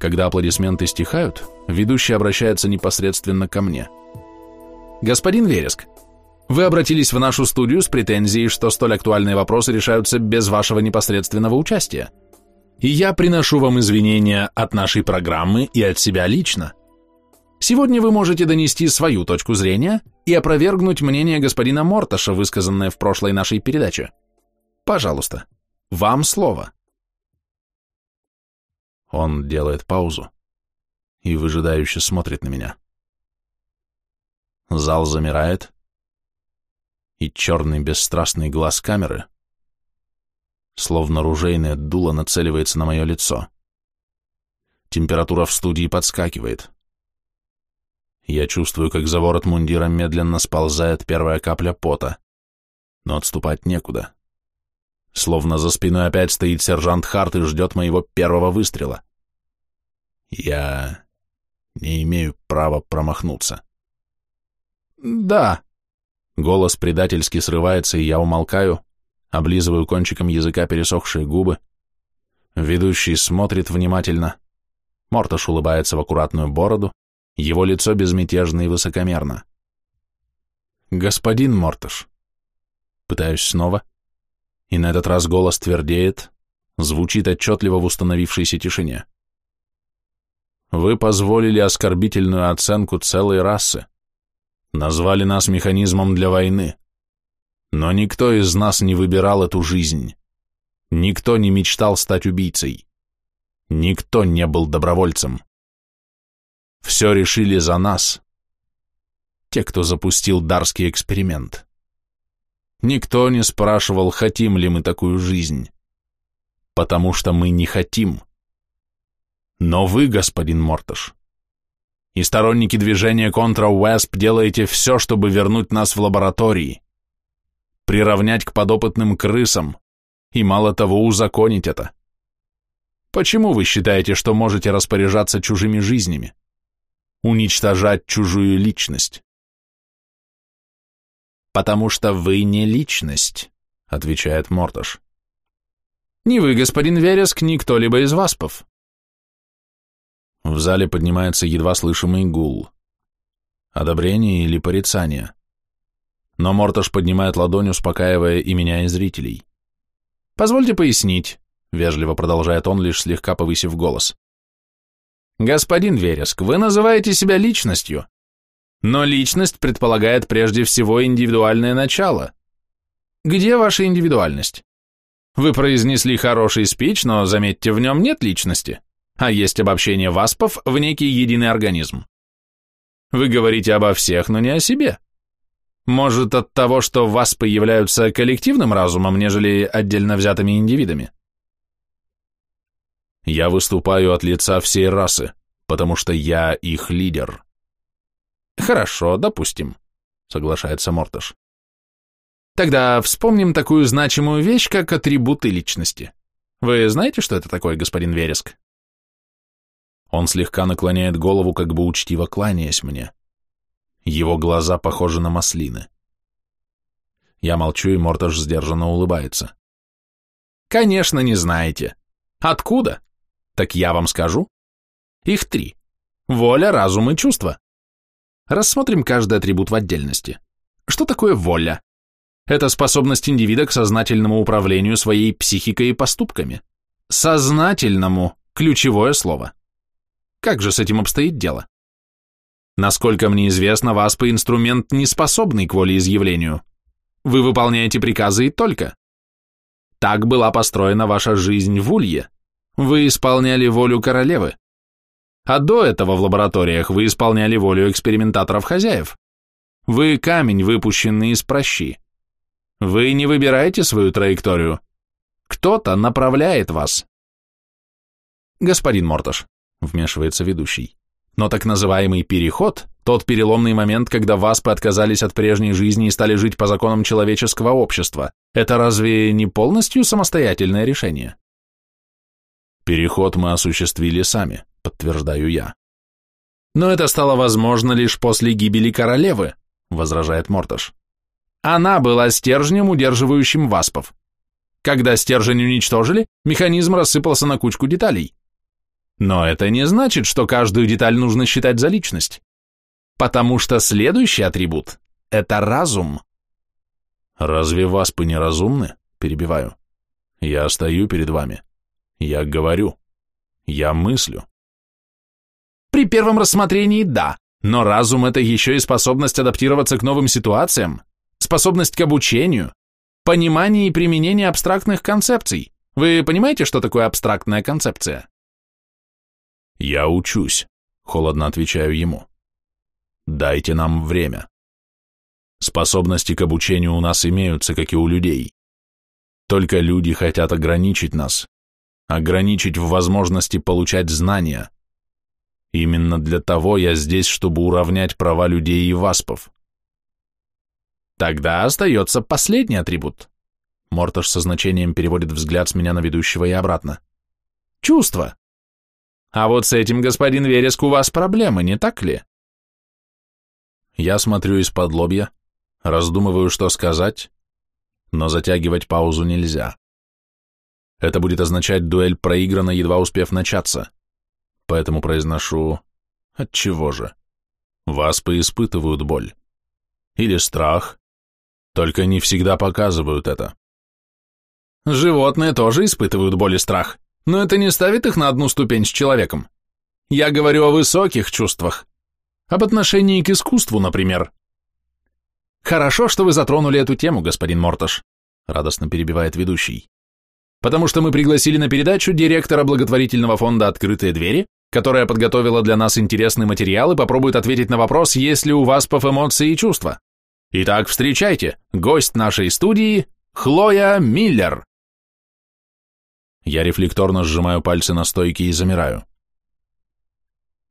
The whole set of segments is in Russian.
Когда аплодисменты стихают, ведущий обращается непосредственно ко мне. «Господин Вереск, вы обратились в нашу студию с претензией, что столь актуальные вопросы решаются без вашего непосредственного участия. И я приношу вам извинения от нашей программы и от себя лично. Сегодня вы можете донести свою точку зрения и опровергнуть мнение господина Морташа, высказанное в прошлой нашей передаче. Пожалуйста, вам слово. Он делает паузу и выжидающе смотрит на меня. Зал замирает, и черный бесстрастный глаз камеры, словно ружейное дуло, нацеливается на мое лицо. Температура в студии подскакивает. Я чувствую, как за ворот мундира медленно сползает первая капля пота, но отступать некуда. Словно за спиной опять стоит сержант Харт и ждет моего первого выстрела. Я не имею права промахнуться. «Да», Голос предательски срывается, и я умолкаю, облизываю кончиком языка пересохшие губы. Ведущий смотрит внимательно. Морташ улыбается в аккуратную бороду, его лицо безмятежно и высокомерно. «Господин Морташ». Пытаюсь снова, и на этот раз голос твердеет, звучит отчетливо в установившейся тишине. «Вы позволили оскорбительную оценку целой расы. Назвали нас механизмом для войны. Но никто из нас не выбирал эту жизнь. Никто не мечтал стать убийцей. Никто не был добровольцем. Все решили за нас. Те, кто запустил дарский эксперимент. Никто не спрашивал, хотим ли мы такую жизнь. Потому что мы не хотим. Но вы, господин Морташ, и сторонники движения контра-УЭСП делаете все, чтобы вернуть нас в лаборатории, приравнять к подопытным крысам и, мало того, узаконить это. Почему вы считаете, что можете распоряжаться чужими жизнями? Уничтожать чужую личность? «Потому что вы не личность», — отвечает Морташ. «Ни вы, господин Вереск, ни кто-либо из васпов. В зале поднимается едва слышимый гул. Одобрение или порицание. Но Морташ поднимает ладонь, успокаивая и меня, и зрителей. «Позвольте пояснить», — вежливо продолжает он, лишь слегка повысив голос. «Господин Вереск, вы называете себя личностью, но личность предполагает прежде всего индивидуальное начало. Где ваша индивидуальность? Вы произнесли хороший спич, но, заметьте, в нем нет личности а есть обобщение васпов в некий единый организм. Вы говорите обо всех, но не о себе. Может, от того, что васпы являются коллективным разумом, нежели отдельно взятыми индивидами? Я выступаю от лица всей расы, потому что я их лидер. Хорошо, допустим, соглашается Морташ. Тогда вспомним такую значимую вещь, как атрибуты личности. Вы знаете, что это такое, господин Вереск? Он слегка наклоняет голову, как бы учтиво кланяясь мне. Его глаза похожи на маслины. Я молчу, и Морташ сдержанно улыбается. «Конечно, не знаете. Откуда? Так я вам скажу. Их три. Воля, разум и чувство. Рассмотрим каждый атрибут в отдельности. Что такое воля? Это способность индивида к сознательному управлению своей психикой и поступками. Сознательному – ключевое слово. Как же с этим обстоит дело? Насколько мне известно, ВАСПа инструмент, не способный к волеизъявлению. Вы выполняете приказы и только. Так была построена ваша жизнь в Улье. Вы исполняли волю королевы. А до этого в лабораториях вы исполняли волю экспериментаторов-хозяев. Вы камень, выпущенный из прощи. Вы не выбираете свою траекторию. Кто-то направляет вас. Господин Морташ, вмешивается ведущий. Но так называемый переход, тот переломный момент, когда васпы отказались от прежней жизни и стали жить по законам человеческого общества, это разве не полностью самостоятельное решение? Переход мы осуществили сами, подтверждаю я. Но это стало возможно лишь после гибели королевы, возражает Морташ. Она была стержнем, удерживающим васпов. Когда стержень уничтожили, механизм рассыпался на кучку деталей. Но это не значит, что каждую деталь нужно считать за личность. Потому что следующий атрибут – это разум. Разве васпы не разумны? Перебиваю. Я стою перед вами. Я говорю. Я мыслю. При первом рассмотрении – да, но разум – это еще и способность адаптироваться к новым ситуациям, способность к обучению, понимание и применение абстрактных концепций. Вы понимаете, что такое абстрактная концепция? Я учусь, холодно отвечаю ему. Дайте нам время. Способности к обучению у нас имеются, как и у людей. Только люди хотят ограничить нас, ограничить в возможности получать знания. Именно для того я здесь, чтобы уравнять права людей и васпов. Тогда остается последний атрибут. Морташ со значением переводит взгляд с меня на ведущего и обратно. Чувство. А вот с этим, господин Вереск, у вас проблемы, не так ли? Я смотрю из-под лобья, раздумываю, что сказать, но затягивать паузу нельзя. Это будет означать дуэль проиграна, едва успев начаться поэтому произношу «Отчего же?» Васпы испытывают боль. Или страх, только не всегда показывают это. Животные тоже испытывают боль и страх, но это не ставит их на одну ступень с человеком. Я говорю о высоких чувствах, об отношении к искусству, например. Хорошо, что вы затронули эту тему, господин Морташ, радостно перебивает ведущий. Потому что мы пригласили на передачу директора благотворительного фонда «Открытые двери» которая подготовила для нас интересный материал и попробует ответить на вопрос, есть ли у вас по эмоции и чувства. Итак, встречайте, гость нашей студии – Хлоя Миллер. Я рефлекторно сжимаю пальцы на стойке и замираю.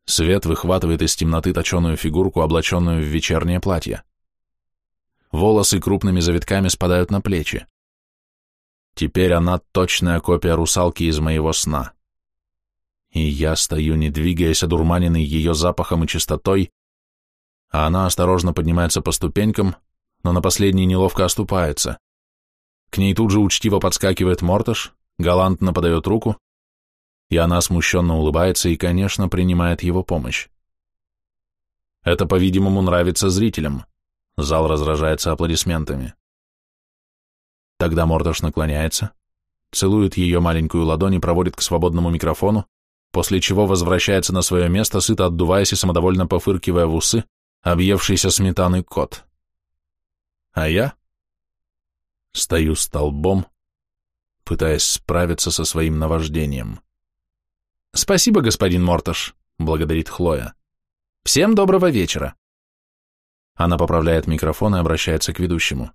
Свет выхватывает из темноты точеную фигурку, облаченную в вечернее платье. Волосы крупными завитками спадают на плечи. Теперь она точная копия русалки из моего сна и я стою, не двигаясь, одурманенный ее запахом и чистотой, а она осторожно поднимается по ступенькам, но на последней неловко оступается. К ней тут же учтиво подскакивает Морташ, галантно подает руку, и она смущенно улыбается и, конечно, принимает его помощь. Это, по-видимому, нравится зрителям. Зал разражается аплодисментами. Тогда Морташ наклоняется, целует ее маленькую ладонь и проводит к свободному микрофону, после чего возвращается на свое место, сыто отдуваясь и самодовольно пофыркивая в усы, объевшийся сметаной кот. А я стою столбом, пытаясь справиться со своим наваждением. «Спасибо, господин Морташ», — благодарит Хлоя. «Всем доброго вечера». Она поправляет микрофон и обращается к ведущему.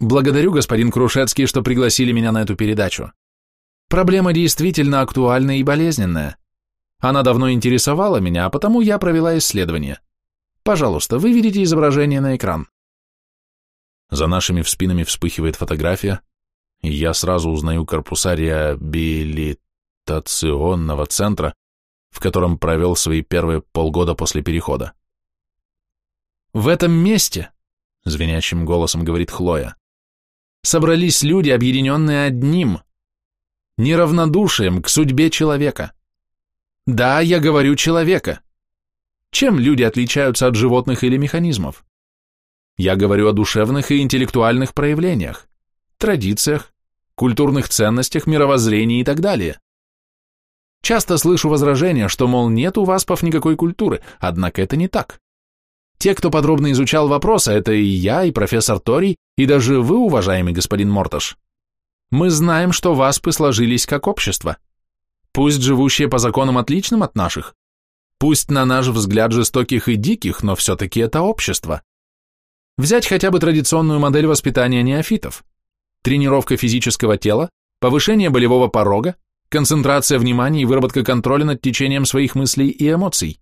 «Благодарю, господин Крушецкий, что пригласили меня на эту передачу. Проблема действительно актуальная и болезненная. Она давно интересовала меня, а потому я провела исследование. Пожалуйста, выведите изображение на экран. За нашими в спинами вспыхивает фотография, и я сразу узнаю корпуса реабилитационного центра, в котором провел свои первые полгода после перехода. «В этом месте», — звенящим голосом говорит Хлоя, — «собрались люди, объединенные одним — неравнодушием к судьбе человека. Да, я говорю человека. Чем люди отличаются от животных или механизмов? Я говорю о душевных и интеллектуальных проявлениях, традициях, культурных ценностях, мировоззрении и так далее. Часто слышу возражения, что, мол, нет у васпов никакой культуры, однако это не так. Те, кто подробно изучал вопрос, это и я, и профессор Тори, и даже вы, уважаемый господин Морташ, мы знаем, что васпы сложились как общество. Пусть живущие по законам отличным от наших, пусть на наш взгляд жестоких и диких, но все-таки это общество. Взять хотя бы традиционную модель воспитания неофитов. Тренировка физического тела, повышение болевого порога, концентрация внимания и выработка контроля над течением своих мыслей и эмоций.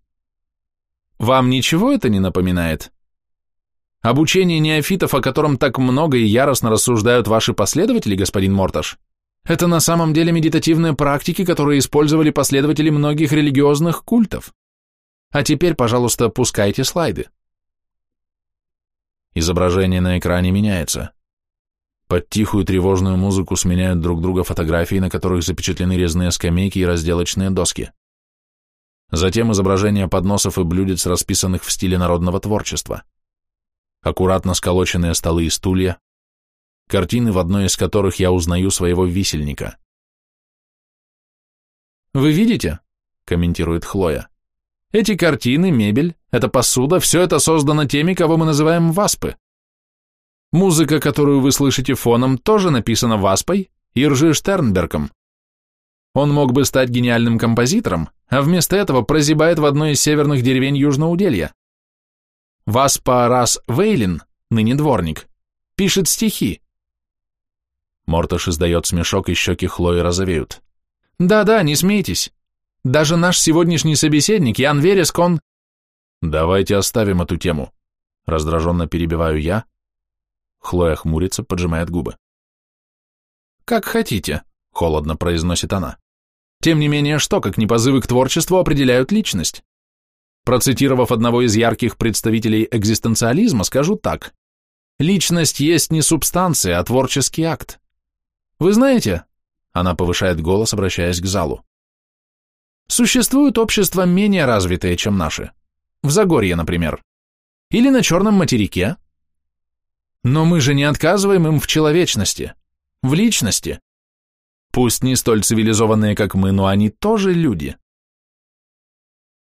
Вам ничего это не напоминает? Обучение неофитов, о котором так много и яростно рассуждают ваши последователи, господин Морташ, это на самом деле медитативные практики, которые использовали последователи многих религиозных культов. А теперь, пожалуйста, пускайте слайды. Изображение на экране меняется. Под тихую тревожную музыку сменяют друг друга фотографии, на которых запечатлены резные скамейки и разделочные доски. Затем изображения подносов и блюдец, расписанных в стиле народного творчества. Аккуратно сколоченные столы и стулья, картины, в одной из которых я узнаю своего висельника. «Вы видите?» — комментирует Хлоя. «Эти картины, мебель, эта посуда, все это создано теми, кого мы называем васпы. Музыка, которую вы слышите фоном, тоже написана васпой и Ржи Штернбергом. Он мог бы стать гениальным композитором, а вместо этого прозябает в одной из северных деревень Южноуделья. Васпа Рас Вейлин, ныне дворник, пишет стихи. Морташ издает смешок, и щеки Хлои розовеют. Да-да, не смейтесь. Даже наш сегодняшний собеседник, Ян Вереск, он... Давайте оставим эту тему. Раздраженно перебиваю я. Хлоя хмурится, поджимает губы. Как хотите, холодно произносит она. Тем не менее, что, как не позывы к творчеству, определяют личность? Процитировав одного из ярких представителей экзистенциализма, скажу так. Личность есть не субстанция, а творческий акт. Вы знаете, она повышает голос, обращаясь к залу. Существуют общества менее развитые, чем наши. В Загорье, например. Или на Черном материке. Но мы же не отказываем им в человечности, в личности. Пусть не столь цивилизованные, как мы, но они тоже люди.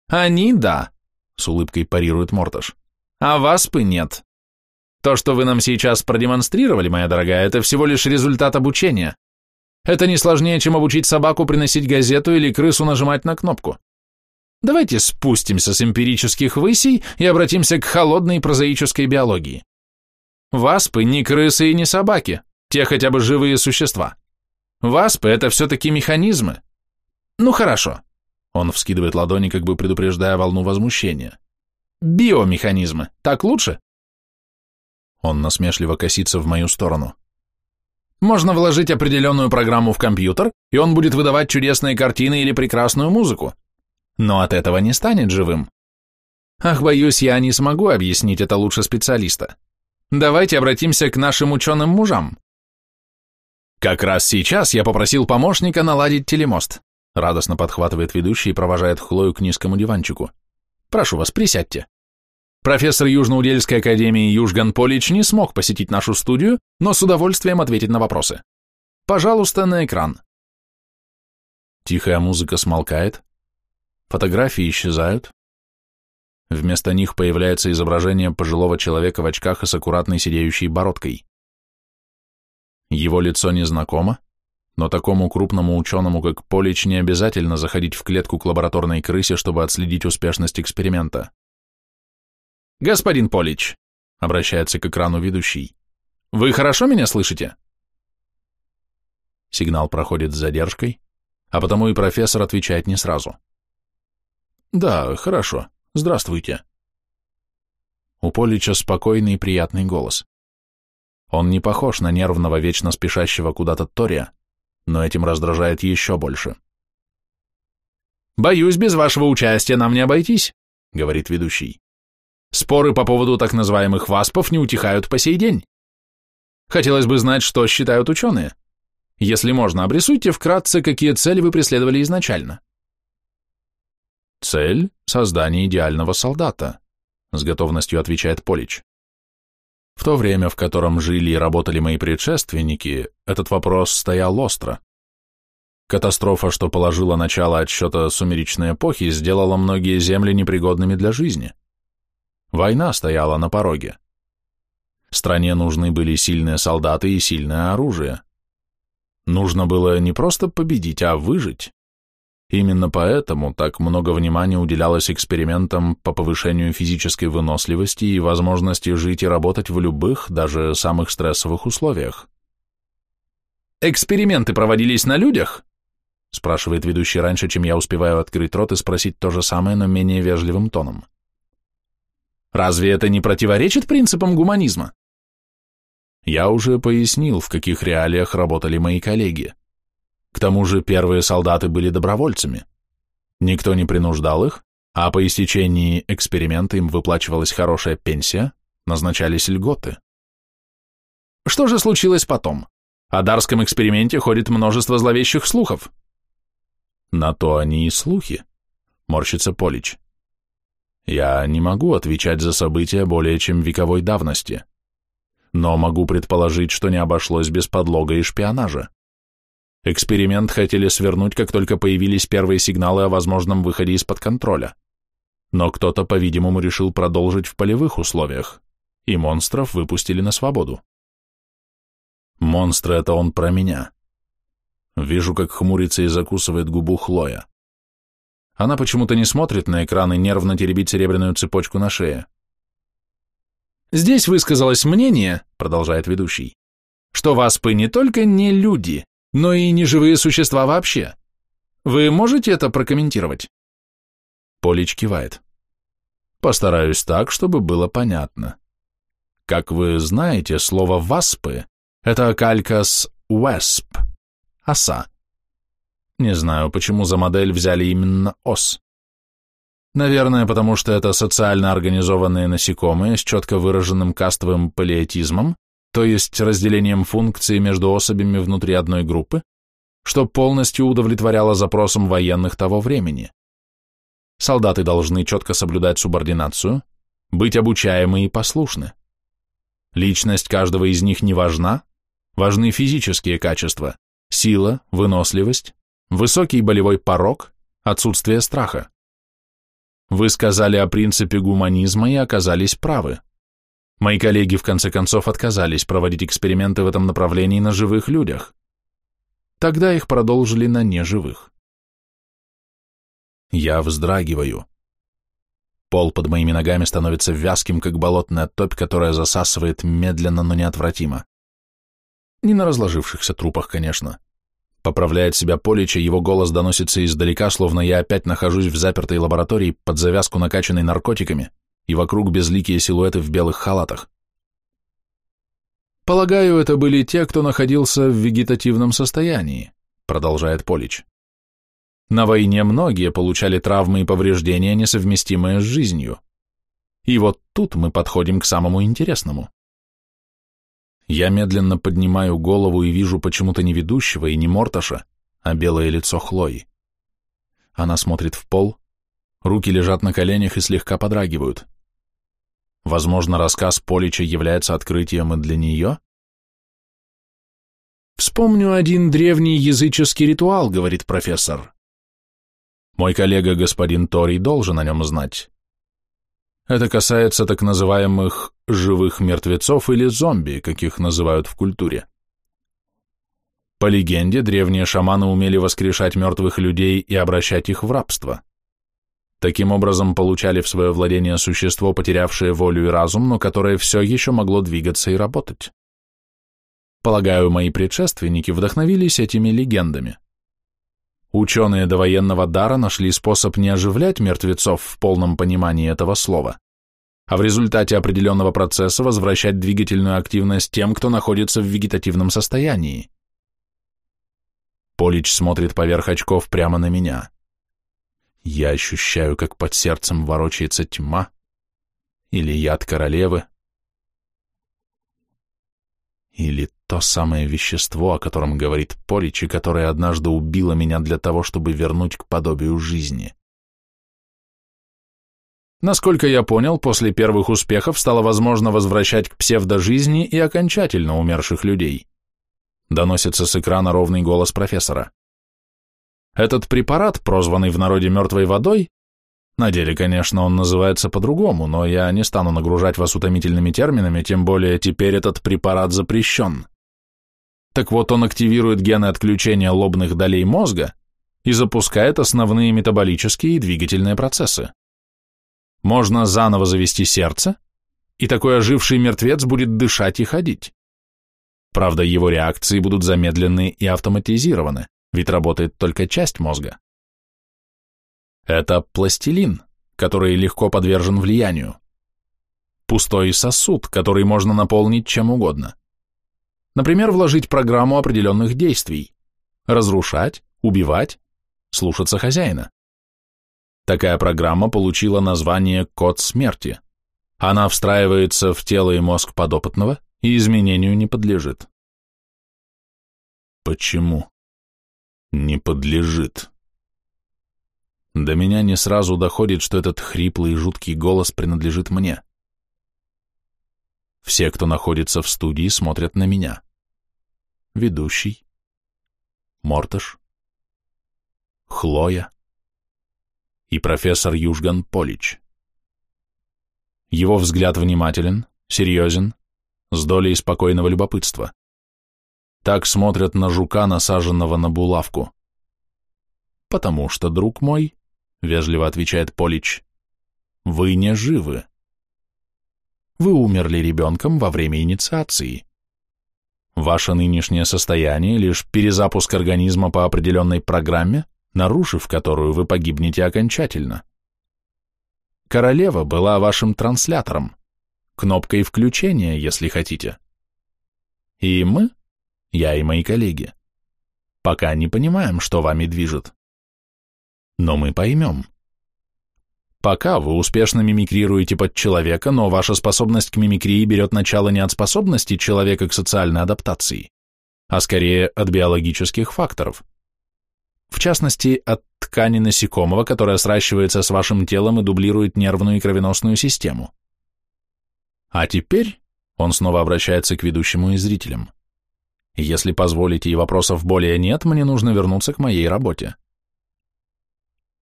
Они – да, с улыбкой парирует Морташ. А васпы нет. То, что вы нам сейчас продемонстрировали, моя дорогая, это всего лишь результат обучения. Это не сложнее, чем обучить собаку приносить газету или крысу нажимать на кнопку. Давайте спустимся с эмпирических высей и обратимся к холодной прозаической биологии. Васпы не крысы и не собаки, те хотя бы живые существа. Васпы – это все-таки механизмы. Ну хорошо. Он вскидывает ладони, как бы предупреждая волну возмущения. Биомеханизмы. Так лучше? Он насмешливо косится в мою сторону. Можно вложить определенную программу в компьютер, и он будет выдавать чудесные картины или прекрасную музыку. Но от этого не станет живым. Ах, боюсь, я не смогу объяснить это лучше специалиста. Давайте обратимся к нашим ученым мужам. Как раз сейчас я попросил помощника наладить телемост. Радостно подхватывает ведущий и провожает Хлою к низкому диванчику. Прошу вас, присядьте. Профессор Южноудельской академии Южган Полич не смог посетить нашу студию, но с удовольствием ответит на вопросы. Пожалуйста, на экран. Тихая музыка смолкает, фотографии исчезают. Вместо них появляется изображение пожилого человека в очках и с аккуратной сидеющей бородкой. Его лицо незнакомо, но такому крупному ученому, как Полич, не обязательно заходить в клетку к лабораторной крысе, чтобы отследить успешность эксперимента. «Господин Полич», — обращается к экрану ведущий, — «вы хорошо меня слышите?» Сигнал проходит с задержкой, а потому и профессор отвечает не сразу. «Да, хорошо. Здравствуйте». У Полича спокойный и приятный голос. Он не похож на нервного, вечно спешащего куда-то Тория, но этим раздражает еще больше. «Боюсь, без вашего участия нам не обойтись», — говорит ведущий. «Споры по поводу так называемых ВАСПов не утихают по сей день. Хотелось бы знать, что считают ученые. Если можно, обрисуйте вкратце, какие цели вы преследовали изначально». «Цель — создание идеального солдата», — с готовностью отвечает Полич. В то время, в котором жили и работали мои предшественники, этот вопрос стоял остро. Катастрофа, что положила начало отсчета сумеречной эпохи, сделала многие земли непригодными для жизни. Война стояла на пороге. Стране нужны были сильные солдаты и сильное оружие. Нужно было не просто победить, а выжить. Именно поэтому так много внимания уделялось экспериментам по повышению физической выносливости и возможности жить и работать в любых, даже самых стрессовых условиях. «Эксперименты проводились на людях?» спрашивает ведущий раньше, чем я успеваю открыть рот и спросить то же самое, но менее вежливым тоном. «Разве это не противоречит принципам гуманизма?» Я уже пояснил, в каких реалиях работали мои коллеги. К тому же первые солдаты были добровольцами. Никто не принуждал их, а по истечении эксперимента им выплачивалась хорошая пенсия, назначались льготы. Что же случилось потом? О дарском эксперименте ходит множество зловещих слухов. На то они и слухи. морщится Полич. Я не могу отвечать за события более чем вековой давности, но могу предположить, что не обошлось без подлога и шпионажа. Эксперимент хотели свернуть, как только появились первые сигналы о возможном выходе из-под контроля. Но кто-то, по-видимому, решил продолжить в полевых условиях, и монстров выпустили на свободу. Монстры — это он про меня. Вижу, как хмурится и закусывает губу Хлоя. Она почему-то не смотрит на экран и нервно теребит серебряную цепочку на шее. «Здесь высказалось мнение», — продолжает ведущий, «что васпы не только не люди, но и не живые существа вообще. Вы можете это прокомментировать?» Полич кивает. «Постараюсь так, чтобы было понятно. Как вы знаете, слово «васпы» — это калька с «wasp» — «оса». Не знаю, почему за модель взяли именно ос. Наверное, потому что это социально организованные насекомые с четко выраженным кастовым палеотизмом, то есть разделением функций между особями внутри одной группы, что полностью удовлетворяло запросам военных того времени. Солдаты должны четко соблюдать субординацию, быть обучаемы и послушны. Личность каждого из них не важна, важны физические качества, сила, выносливость, Высокий болевой порог, отсутствие страха. Вы сказали о принципе гуманизма и оказались правы. Мои коллеги в конце концов отказались проводить эксперименты в этом направлении на живых людях. Тогда их продолжили на неживых. Я вздрагиваю. Пол под моими ногами становится вязким, как болотная топь, которая засасывает медленно, но неотвратимо. Не на разложившихся трупах, конечно. Поправляет себя Полича, его голос доносится издалека, словно я опять нахожусь в запертой лаборатории под завязку накачанной наркотиками, и вокруг безликие силуэты в белых халатах. «Полагаю, это были те, кто находился в вегетативном состоянии», продолжает Полич. «На войне многие получали травмы и повреждения, несовместимые с жизнью. И вот тут мы подходим к самому интересному. Я медленно поднимаю голову и вижу почему-то не ведущего и не Морташа, а белое лицо Хлои. Она смотрит в пол, руки лежат на коленях и слегка подрагивают. Возможно, рассказ Полича является открытием и для нее? «Вспомню один древний языческий ритуал», — говорит профессор. Мой коллега господин Тори должен о нем знать. Это касается так называемых живых мертвецов или зомби, как их называют в культуре. По легенде, древние шаманы умели воскрешать мертвых людей и обращать их в рабство. Таким образом, получали в свое владение существо, потерявшее волю и разум, но которое все еще могло двигаться и работать. Полагаю, мои предшественники вдохновились этими легендами. Ученые до военного дара нашли способ не оживлять мертвецов в полном понимании этого слова, а в результате определенного процесса возвращать двигательную активность тем, кто находится в вегетативном состоянии. Полич смотрит поверх очков прямо на меня. Я ощущаю, как под сердцем ворочается тьма или яд королевы, или то самое вещество, о котором говорит Полич, и которое однажды убило меня для того, чтобы вернуть к подобию жизни. Насколько я понял, после первых успехов стало возможно возвращать к псевдожизни и окончательно умерших людей. Доносится с экрана ровный голос профессора. Этот препарат, прозванный в народе мертвой водой, на деле, конечно, он называется по-другому, но я не стану нагружать вас утомительными терминами, тем более теперь этот препарат запрещен. Так вот, он активирует гены отключения лобных долей мозга и запускает основные метаболические и двигательные процессы. Можно заново завести сердце, и такой оживший мертвец будет дышать и ходить. Правда, его реакции будут замедлены и автоматизированы, ведь работает только часть мозга. Это пластилин, который легко подвержен влиянию. Пустой сосуд, который можно наполнить чем угодно. Например, вложить программу определенных действий. Разрушать, убивать, слушаться хозяина. Такая программа получила название «Код смерти». Она встраивается в тело и мозг подопытного и изменению не подлежит. Почему? Не подлежит. До меня не сразу доходит, что этот хриплый и жуткий голос принадлежит мне. Все, кто находится в студии, смотрят на меня. Ведущий, Морташ, Хлоя и профессор Южган Полич. Его взгляд внимателен, серьезен, с долей спокойного любопытства. Так смотрят на жука, насаженного на булавку. «Потому что, друг мой, — вежливо отвечает Полич, — вы не живы. Вы умерли ребенком во время инициации. Ваше нынешнее состояние — лишь перезапуск организма по определенной программе, нарушив которую вы погибнете окончательно. Королева была вашим транслятором, кнопкой включения, если хотите. И мы, я и мои коллеги, пока не понимаем, что вами движет. Но мы поймем. Пока вы успешно мимикрируете под человека, но ваша способность к мимикрии берет начало не от способности человека к социальной адаптации, а скорее от биологических факторов. В частности, от ткани насекомого, которая сращивается с вашим телом и дублирует нервную и кровеносную систему. А теперь он снова обращается к ведущему и зрителям. Если позволите и вопросов более нет, мне нужно вернуться к моей работе.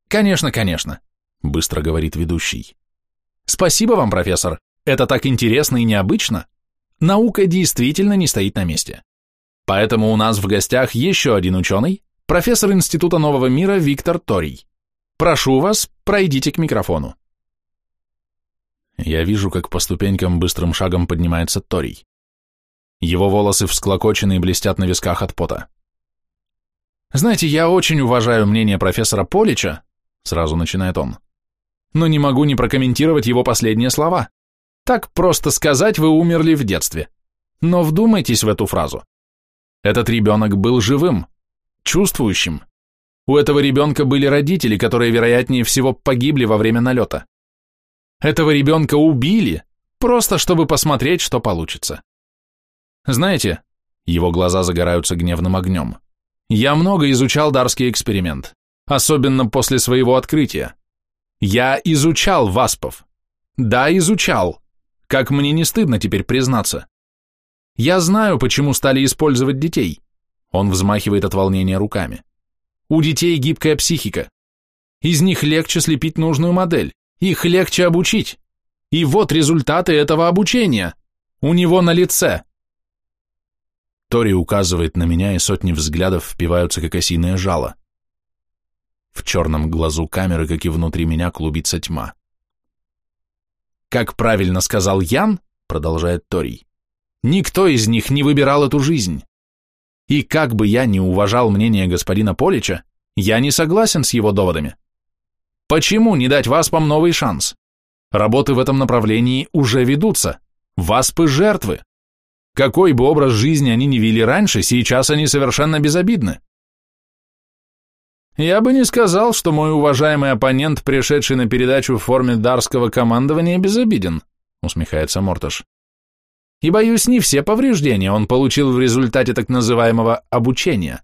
Конечно, конечно, быстро говорит ведущий. Спасибо вам, профессор. Это так интересно и необычно. Наука действительно не стоит на месте. Поэтому у нас в гостях еще один ученый, профессор Института Нового Мира Виктор Торий. Прошу вас, пройдите к микрофону. Я вижу, как по ступенькам быстрым шагом поднимается Торий. Его волосы всклокочены и блестят на висках от пота. «Знаете, я очень уважаю мнение профессора Полича», — сразу начинает он, «но не могу не прокомментировать его последние слова. Так просто сказать, вы умерли в детстве. Но вдумайтесь в эту фразу. Этот ребенок был живым, чувствующим. У этого ребенка были родители, которые, вероятнее всего, погибли во время налета. Этого ребенка убили, просто чтобы посмотреть, что получится. Знаете, его глаза загораются гневным огнем. Я много изучал дарский эксперимент, особенно после своего открытия. Я изучал васпов. Да, изучал. Как мне не стыдно теперь признаться. Я знаю, почему стали использовать детей. Он взмахивает от волнения руками. У детей гибкая психика. Из них легче слепить нужную модель. Их легче обучить. И вот результаты этого обучения. У него на лице. Тори указывает на меня, и сотни взглядов впиваются, как осиное жало. В черном глазу камеры, как и внутри меня, клубится тьма. «Как правильно сказал Ян», — продолжает Торий, — «никто из них не выбирал эту жизнь. И как бы я ни уважал мнение господина Полича, я не согласен с его доводами. Почему не дать васпам новый шанс? Работы в этом направлении уже ведутся. Васпы – жертвы. Какой бы образ жизни они ни вели раньше, сейчас они совершенно безобидны. Я бы не сказал, что мой уважаемый оппонент, пришедший на передачу в форме дарского командования, безобиден, усмехается Морташ. И, боюсь, не все повреждения он получил в результате так называемого обучения.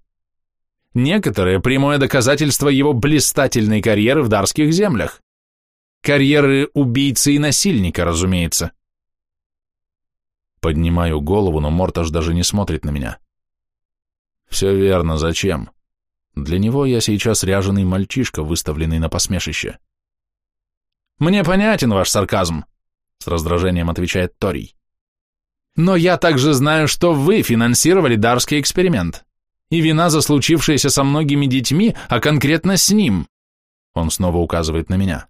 Некоторые – прямое доказательство его блистательной карьеры в дарских землях. Карьеры убийцы и насильника, разумеется. Поднимаю голову, но Морташ даже не смотрит на меня. Все верно, зачем? Для него я сейчас ряженый мальчишка, выставленный на посмешище. Мне понятен ваш сарказм, с раздражением отвечает Торий. Но я также знаю, что вы финансировали дарский эксперимент и вина за случившееся со многими детьми, а конкретно с ним, он снова указывает на меня,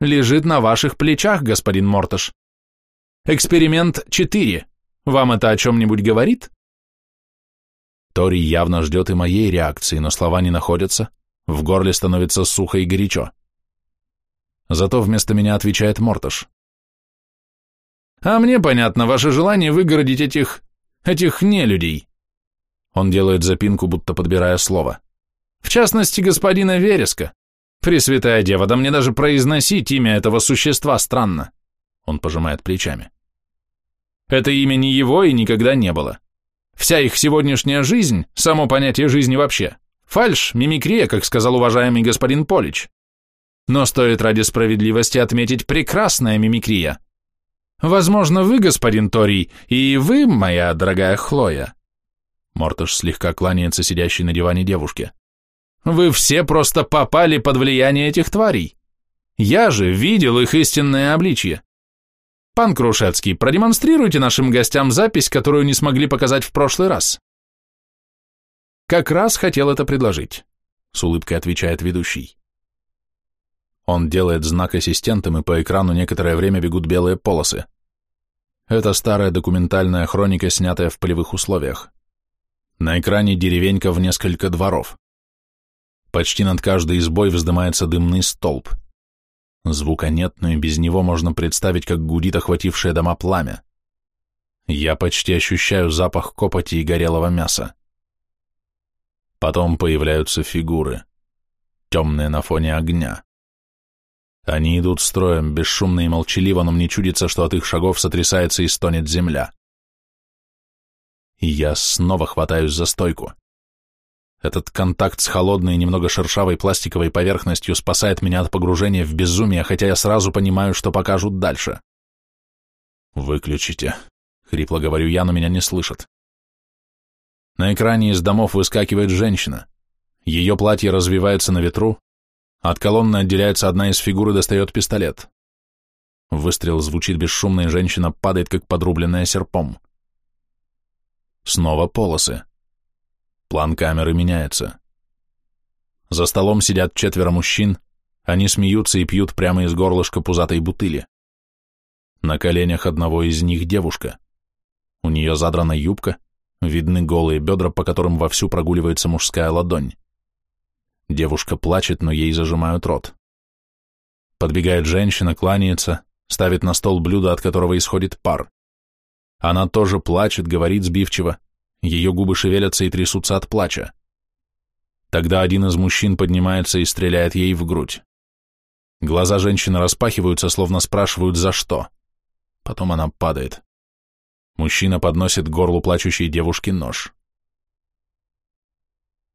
лежит на ваших плечах, господин Морташ. Эксперимент 4. Вам это о чем-нибудь говорит? Тори явно ждет и моей реакции, но слова не находятся, в горле становится сухо и горячо. Зато вместо меня отвечает Морташ. А мне понятно ваше желание выгородить этих... этих нелюдей. Он делает запинку, будто подбирая слово. В частности, господина Вереска. Пресвятая Дева, да мне даже произносить имя этого существа странно. Он пожимает плечами. Это имя не его и никогда не было. Вся их сегодняшняя жизнь, само понятие жизни вообще, фальш, мимикрия, как сказал уважаемый господин Полич. но стоит ради справедливости отметить прекрасная мимикрия. Возможно, вы, господин Торий, и вы, моя дорогая Хлоя. Мортыш слегка кланяется сидящей на диване девушке. Вы все просто попали под влияние этих тварей. Я же видел их истинное обличье. Пан Крушецкий, продемонстрируйте нашим гостям запись, которую не смогли показать в прошлый раз. Как раз хотел это предложить, с улыбкой отвечает ведущий. Он делает знак ассистентам, и по экрану некоторое время бегут белые полосы. Это старая документальная хроника, снятая в полевых условиях. На экране деревенька в несколько дворов. Почти над каждой избой вздымается дымный столб. Звука нет, но и без него можно представить, как гудит охватившее дома пламя. Я почти ощущаю запах копоти и горелого мяса. Потом появляются фигуры, темные на фоне огня. Они идут строем, бесшумно и молчаливо, но мне чудится, что от их шагов сотрясается и стонет земля. Я снова хватаюсь за стойку. Этот контакт с холодной, немного шершавой пластиковой поверхностью спасает меня от погружения в безумие, хотя я сразу понимаю, что покажут дальше. «Выключите», — хрипло говорю я, но меня не слышат. На экране из домов выскакивает женщина. Ее платье развивается на ветру, от колонны отделяется одна из фигур и достает пистолет. Выстрел звучит бесшумно, и женщина падает, как подрубленная серпом. Снова полосы. План камеры меняется. За столом сидят четверо мужчин, они смеются и пьют прямо из горлышка пузатой бутыли. На коленях одного из них девушка. У нее задрана юбка, видны голые бедра, по которым вовсю прогуливается мужская ладонь. Девушка плачет, но ей зажимают рот. Подбегает женщина, кланяется, ставит на стол блюдо, от которого исходит пар. Она тоже плачет, говорит сбивчиво, ее губы шевелятся и трясутся от плача. Тогда один из мужчин поднимается и стреляет ей в грудь. Глаза женщины распахиваются, словно спрашивают «за что?». Потом она падает. Мужчина подносит горлу плачущей девушки нож.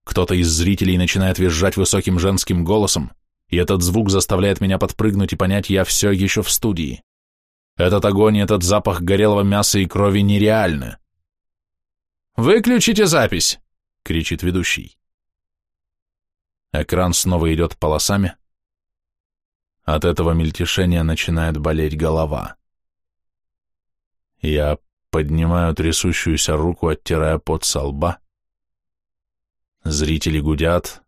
Кто-то из зрителей начинает визжать высоким женским голосом, и этот звук заставляет меня подпрыгнуть и понять, я все еще в студии. Этот огонь и этот запах горелого мяса и крови нереальны. «Выключите запись!» — кричит ведущий. Экран снова идет полосами. От этого мельтешения начинает болеть голова. Я поднимаю трясущуюся руку, оттирая пот со лба. Зрители гудят.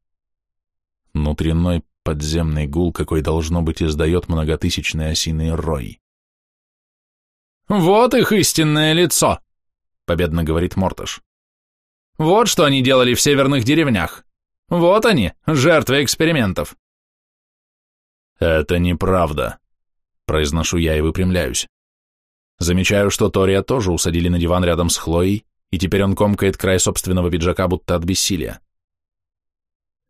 Внутренной подземный гул, какой должно быть, издает многотысячный осиный рой. «Вот их истинное лицо!» Победно говорит Морташ. Вот что они делали в северных деревнях. Вот они, жертвы экспериментов. Это неправда, произношу я и выпрямляюсь. Замечаю, что Тория тоже усадили на диван рядом с Хлоей, и теперь он комкает край собственного пиджака, будто от бессилия.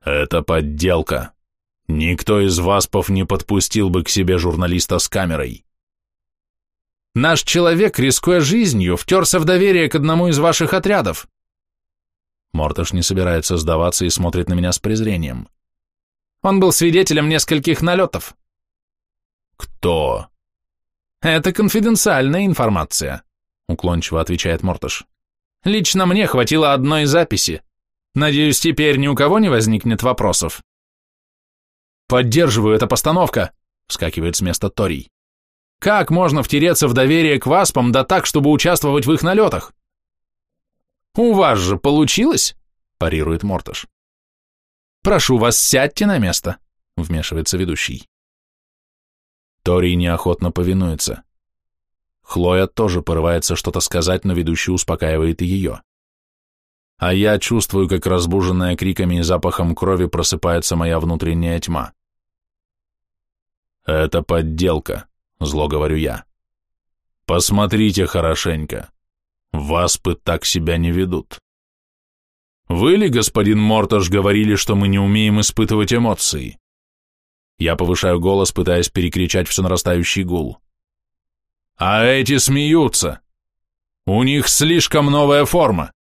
Это подделка. Никто из васпов не подпустил бы к себе журналиста с камерой. Наш человек, рискуя жизнью, втерся в доверие к одному из ваших отрядов. Морташ не собирается сдаваться и смотрит на меня с презрением. Он был свидетелем нескольких налетов. Кто? Это конфиденциальная информация, уклончиво отвечает Морташ. Лично мне хватило одной записи. Надеюсь, теперь ни у кого не возникнет вопросов. Поддерживаю, это постановка, вскакивает с места Торий. Как можно втереться в доверие к васпам, да так, чтобы участвовать в их налетах? У вас же получилось, парирует Морташ. Прошу вас, сядьте на место, вмешивается ведущий. Тори неохотно повинуется. Хлоя тоже порывается что-то сказать, но ведущий успокаивает ее. А я чувствую, как разбуженная криками и запахом крови просыпается моя внутренняя тьма. Это подделка. Зло говорю я. Посмотрите хорошенько. Васпы так себя не ведут. Вы ли, господин Морташ, говорили, что мы не умеем испытывать эмоции? Я повышаю голос, пытаясь перекричать все нарастающий гул. А эти смеются. У них слишком новая форма,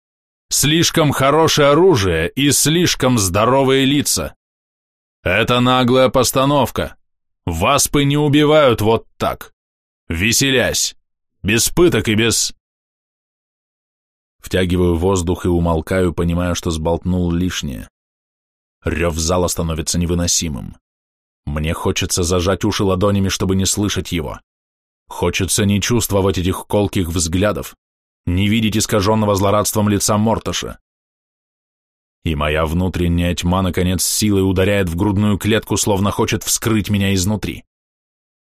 слишком хорошее оружие и слишком здоровые лица. Это наглая постановка, Васпы не убивают вот так, веселясь, без пыток и без... Втягиваю воздух и умолкаю, понимая, что сболтнул лишнее. Рев зала становится невыносимым. Мне хочется зажать уши ладонями, чтобы не слышать его. Хочется не чувствовать этих колких взглядов, не видеть искаженного злорадством лица Морташа. И моя внутренняя тьма, наконец, силой ударяет в грудную клетку, словно хочет вскрыть меня изнутри.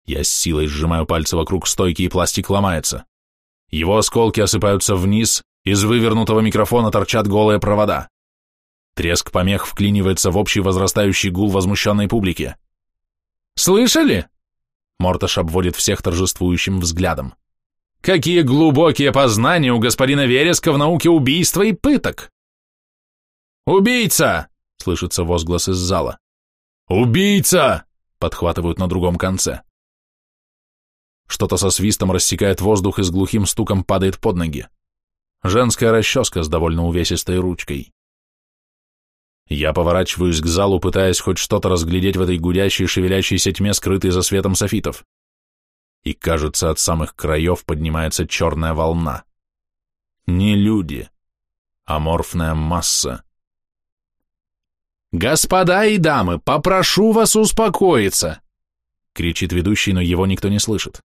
Я с силой сжимаю пальцы вокруг стойки, и пластик ломается. Его осколки осыпаются вниз, из вывернутого микрофона торчат голые провода. Треск помех вклинивается в общий возрастающий гул возмущенной публики. «Слышали?» Морташ обводит всех торжествующим взглядом. «Какие глубокие познания у господина Вереска в науке убийства и пыток!» «Убийца!» — слышится возглас из зала. «Убийца!» — подхватывают на другом конце. Что-то со свистом рассекает воздух и с глухим стуком падает под ноги. Женская расческа с довольно увесистой ручкой. Я поворачиваюсь к залу, пытаясь хоть что-то разглядеть в этой гудящей, шевелящейся тьме, скрытой за светом софитов. И, кажется, от самых краев поднимается черная волна. Не люди. Аморфная масса. «Господа и дамы, попрошу вас успокоиться!» кричит ведущий, но его никто не слышит.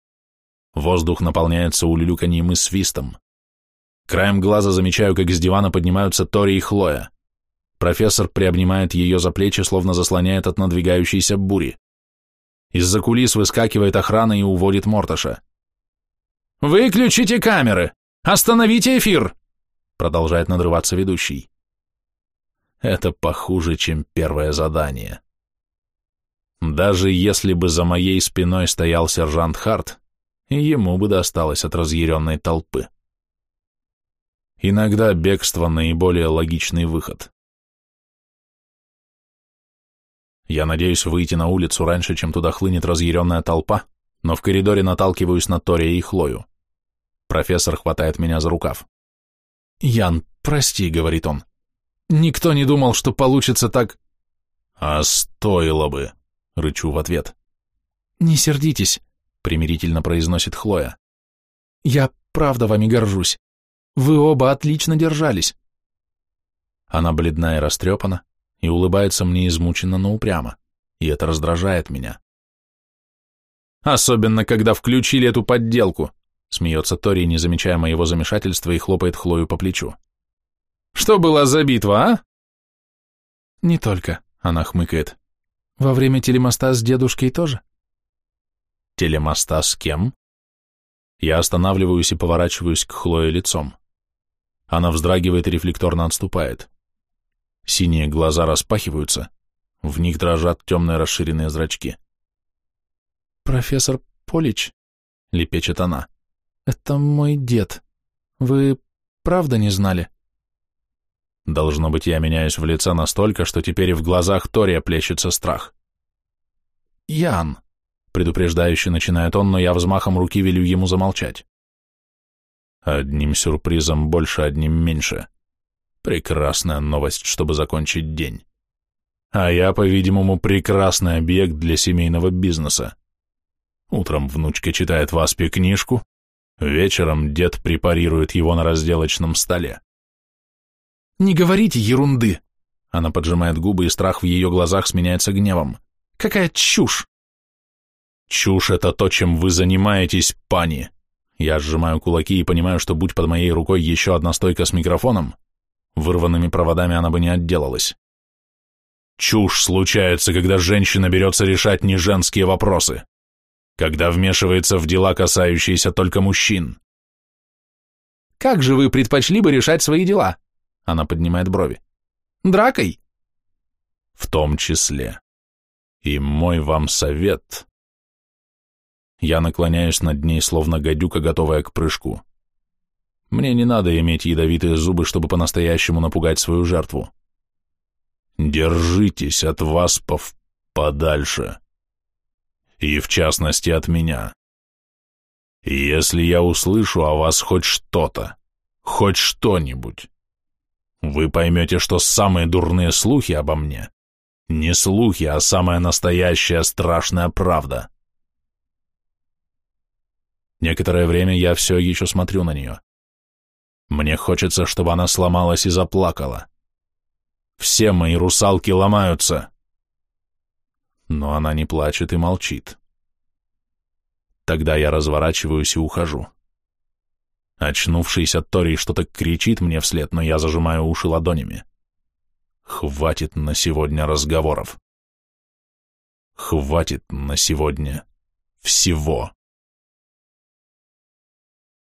Воздух наполняется улюлюканьем и свистом. Краем глаза замечаю, как с дивана поднимаются Тори и Хлоя. Профессор приобнимает ее за плечи, словно заслоняет от надвигающейся бури. Из-за кулис выскакивает охрана и уводит Морташа. «Выключите камеры! Остановите эфир!» Продолжает надрываться ведущий. Это похуже, чем первое задание. Даже если бы за моей спиной стоял сержант Харт, ему бы досталось от разъяренной толпы. Иногда бегство – наиболее логичный выход. Я надеюсь выйти на улицу раньше, чем туда хлынет разъяренная толпа, но в коридоре наталкиваюсь на Тория и Хлою. Профессор хватает меня за рукав. «Ян, прости», — говорит он. «Никто не думал, что получится так...» «А стоило бы», — рычу в ответ. «Не сердитесь», — примирительно произносит Хлоя. «Я правда вами горжусь. Вы оба отлично держались. Она бледна и растрепана, и улыбается мне измученно, но упрямо, и это раздражает меня. Особенно, когда включили эту подделку, смеется Тори, не замечая моего замешательства, и хлопает Хлою по плечу. Что была за битва, а? Не только, она хмыкает. Во время телемоста с дедушкой тоже? Телемоста с кем? Я останавливаюсь и поворачиваюсь к Хлое лицом. Она вздрагивает и рефлекторно отступает. Синие глаза распахиваются, в них дрожат темные расширенные зрачки. «Профессор Полич», — лепечет она, — «это мой дед. Вы правда не знали?» Должно быть, я меняюсь в лице настолько, что теперь и в глазах Тория плещется страх. «Ян», — предупреждающе начинает он, но я взмахом руки велю ему замолчать. Одним сюрпризом больше, одним меньше. Прекрасная новость, чтобы закончить день. А я, по-видимому, прекрасный объект для семейного бизнеса. Утром внучка читает в Аспе книжку, вечером дед препарирует его на разделочном столе. «Не говорите ерунды!» Она поджимает губы, и страх в ее глазах сменяется гневом. «Какая чушь!» «Чушь — это то, чем вы занимаетесь, пани!» Я сжимаю кулаки и понимаю, что будь под моей рукой еще одна стойка с микрофоном, вырванными проводами она бы не отделалась. Чушь случается, когда женщина берется решать не женские вопросы, когда вмешивается в дела, касающиеся только мужчин. «Как же вы предпочли бы решать свои дела?» Она поднимает брови. «Дракой?» «В том числе. И мой вам совет я наклоняюсь над ней, словно гадюка, готовая к прыжку. Мне не надо иметь ядовитые зубы, чтобы по-настоящему напугать свою жертву. Держитесь от васпов подальше. И в частности от меня. Если я услышу о вас хоть что-то, хоть что-нибудь, вы поймете, что самые дурные слухи обо мне Не слухи, а самая настоящая страшная правда. Некоторое время я все еще смотрю на нее. Мне хочется, чтобы она сломалась и заплакала. Все мои русалки ломаются. Но она не плачет и молчит. Тогда я разворачиваюсь и ухожу. Очнувшийся Тори что-то кричит мне вслед, но я зажимаю уши ладонями. Хватит на сегодня разговоров. Хватит на сегодня всего.